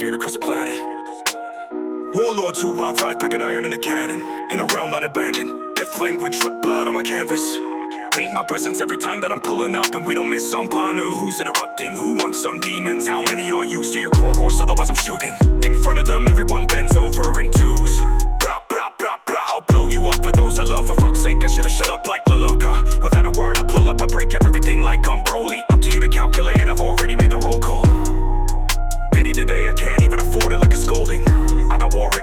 fear across the planet. Warlords who I fight like an iron in a cannon, in a realm unabandoned. Death flame with drip blood on my canvas. Paint my presence every time that I'm pulling up, and we don't miss some partner who's interrupting. Who wants some demons? How many are you? to your core? Otherwise, I'm shooting. In front of them, everyone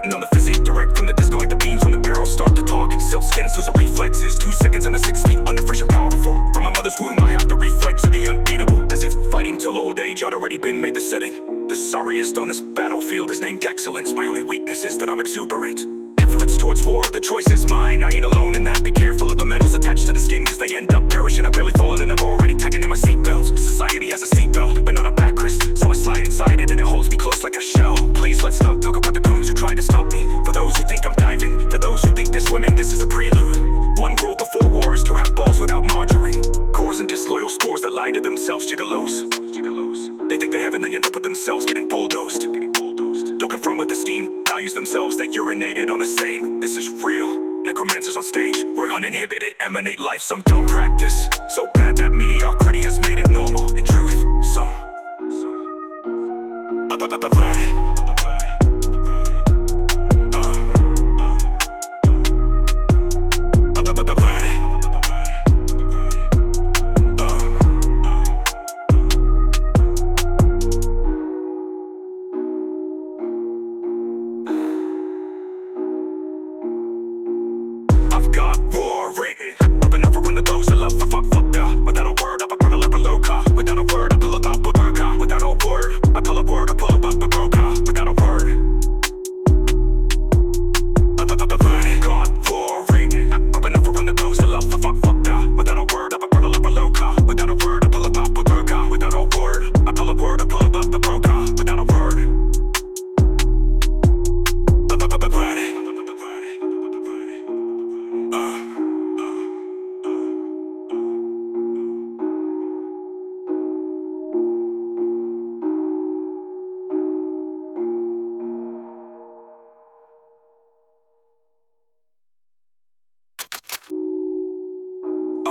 war on the physique, direct from the disco like the beams when the barrels start to talk. Silk skins lose a reflexes, two seconds and a six feet under fresh and powerful. From my mother's womb, I have the reflex of the unbeatable. As if fighting till old age, I'd already been made the setting. The sorriest on this battlefield is named excellence. My only weakness is that I'm exuberant. Influence towards war, the choice is mine. I ain't alone in that. Be careful of the metals attached to the skin, cause they end up perishing. I've barely fallen and I'm already tagging in my seatbelts. Society has a themselves, gigolos. They think they have and they up with themselves getting bulldozed. Getting bulldozed. Don't confront with esteem. Values themselves that urinated on the same. This is real. Necromancers on stage, we're uninhibited, emanate life, some don't practice. So bad that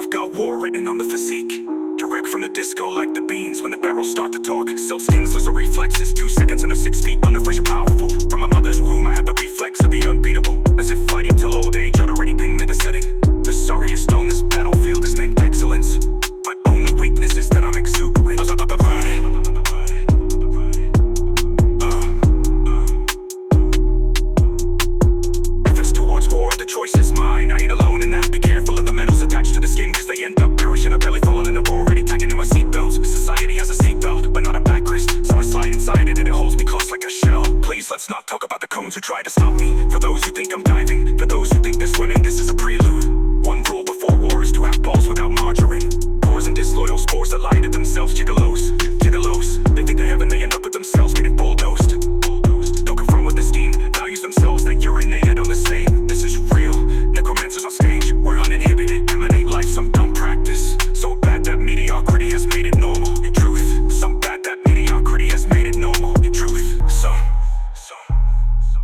I've got war written on the physique. Direct from the disco like the beans when the barrels start to talk. Silk skins lose reflexes, two seconds and a six feet under fresh and powerful. From my mother's womb, I have the reflex of the unbeatable. As if fighting till old age, I'd already been in the setting. The sorriest on this battlefield is named excellence. My only weakness is that I'm exuberant. Efforts towards war, the choice is mine. I ain't alone in that. To cause they end up perishing. I've barely fallen and I've already tagging in my seatbelts. Society has a seatbelt, but not a backrest. So I slide inside it and it holds me close like a shell. Please let's not talk about the cones who try to stop me. For those who think I'm diving, for those who think they're swimming, this is a prelude. One rule before war is to have balls without margarine. Cores and disloyal spores that lie to themselves, gigolos.